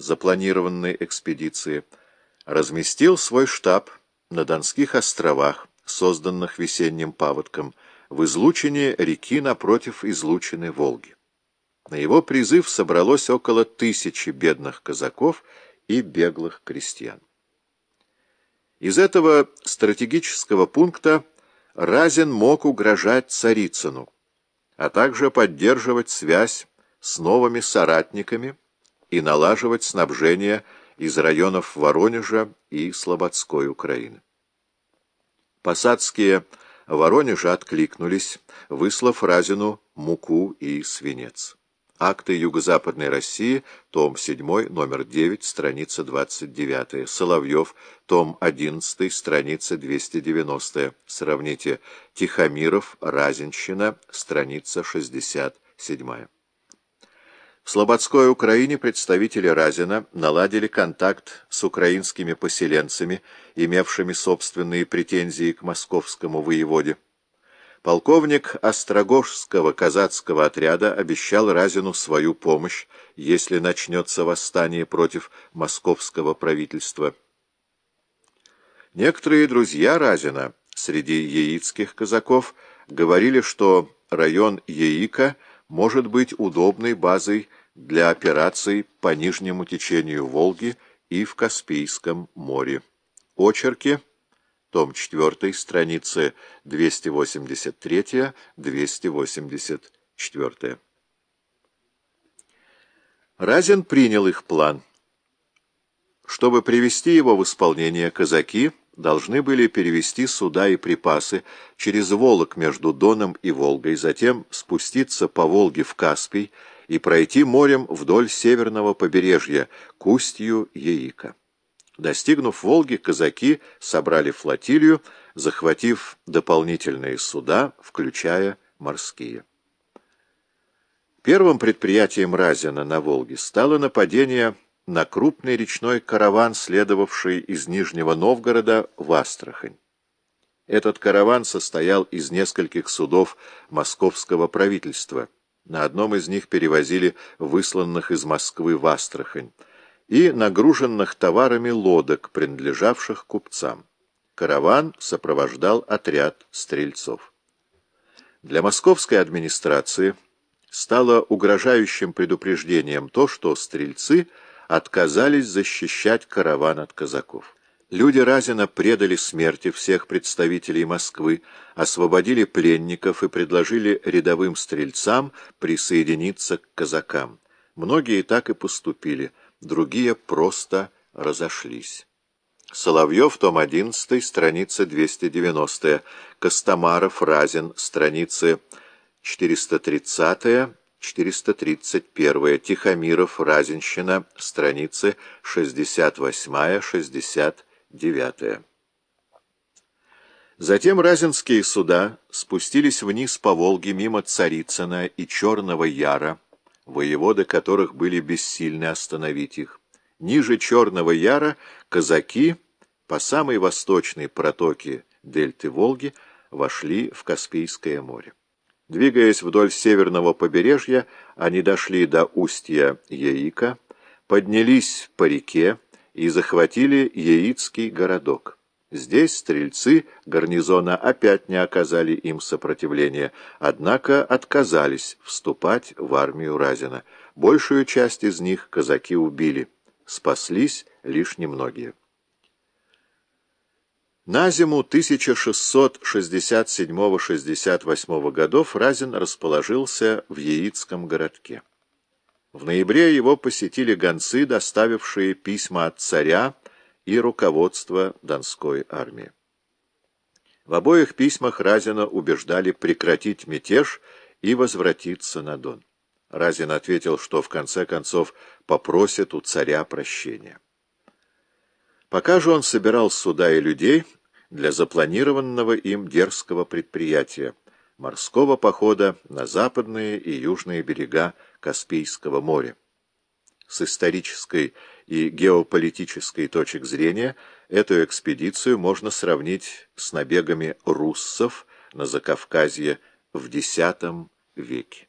запланированной экспедиции, разместил свой штаб на Донских островах, созданных весенним паводком, в излучине реки напротив излучины Волги. На его призыв собралось около тысячи бедных казаков и беглых крестьян. Из этого стратегического пункта Разин мог угрожать Царицыну, а также поддерживать связь с новыми соратниками и налаживать снабжение из районов Воронежа и Слободской Украины. Посадские Воронежа откликнулись, выслав Разину муку и свинец. Акты Юго-Западной России, том 7, номер 9, страница 29. Соловьев, том 11, страница 290. Сравните. Тихомиров, Разинщина, страница 67. В Слободской Украине представители Разина наладили контакт с украинскими поселенцами, имевшими собственные претензии к московскому воеводе. Полковник Острогожского казацкого отряда обещал Разину свою помощь, если начнется восстание против московского правительства. Некоторые друзья Разина среди яицких казаков говорили, что район Яика может быть удобной базой для операций по нижнему течению Волги и в Каспийском море. Очерки том 4, страницы 283-284. Разин принял их план. Чтобы привести его в исполнение, казаки должны были перевести суда и припасы через Волок между Доном и Волгой, затем спуститься по Волге в Каспий и пройти морем вдоль северного побережья к устью Яика. Достигнув Волги, казаки собрали флотилию, захватив дополнительные суда, включая морские. Первым предприятием Разина на Волге стало нападение на крупный речной караван, следовавший из Нижнего Новгорода в Астрахань. Этот караван состоял из нескольких судов московского правительства. На одном из них перевозили высланных из Москвы в Астрахань и нагруженных товарами лодок, принадлежавших купцам. Караван сопровождал отряд стрельцов. Для московской администрации стало угрожающим предупреждением то, что стрельцы отказались защищать караван от казаков. Люди Разина предали смерти всех представителей Москвы, освободили пленников и предложили рядовым стрельцам присоединиться к казакам. Многие так и поступили – другие просто разошлись. Соловьев, том 11, страница 290, Костомаров, Разин, страницы 430-431, Тихомиров, Разинщина, страницы 68-69. Затем разинские суда спустились вниз по Волге мимо Царицына и Черного Яра, воеводы которых были бессильны остановить их. Ниже Черного Яра казаки по самой восточной протоке дельты Волги вошли в Каспийское море. Двигаясь вдоль северного побережья, они дошли до устья Яика, поднялись по реке и захватили Яицкий городок. Здесь стрельцы гарнизона опять не оказали им сопротивления, однако отказались вступать в армию Разина. Большую часть из них казаки убили, спаслись лишь немногие. На зиму 1667-68 годов Разин расположился в Яицком городке. В ноябре его посетили гонцы, доставившие письма от царя, и руководство Донской армии. В обоих письмах Разина убеждали прекратить мятеж и возвратиться на Дон. Разин ответил, что в конце концов попросит у царя прощения. Пока же он собирал суда и людей для запланированного им дерзкого предприятия – морского похода на западные и южные берега Каспийского моря. С исторической и геополитической точек зрения эту экспедицию можно сравнить с набегами руссов на Закавказье в X веке.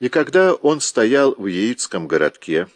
И когда он стоял в Яицком городке,